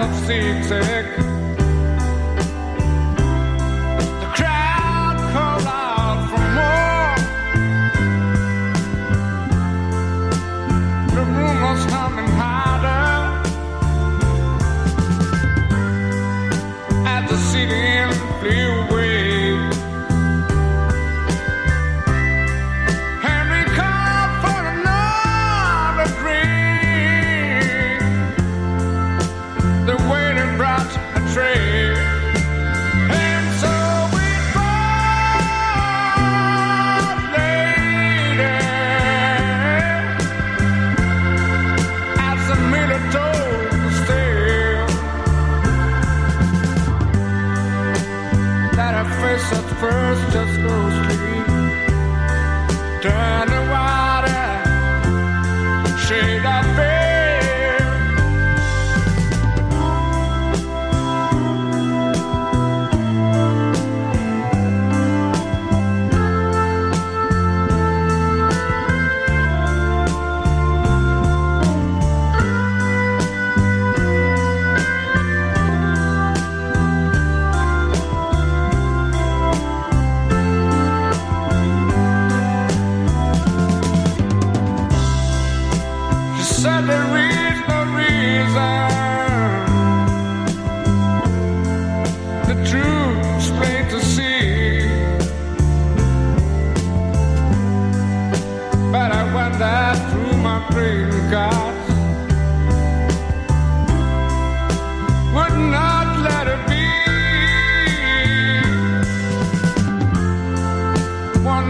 of seasick. First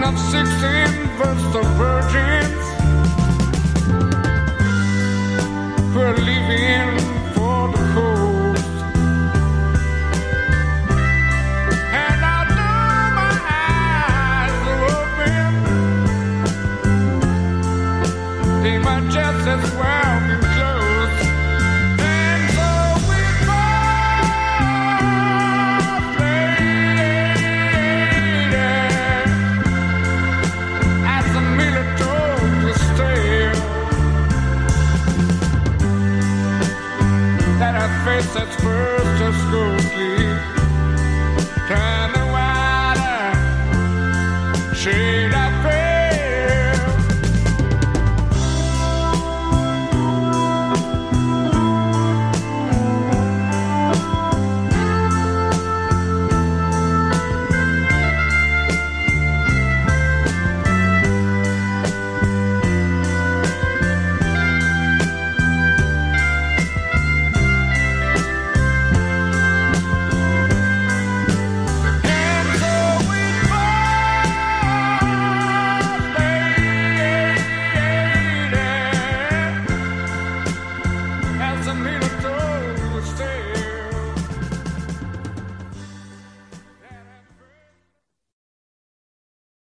of 16 births of virgins who are leaving for the coast. And I know my eyes are open, they might just as well. face that's first just coldly. Turn the water, shade.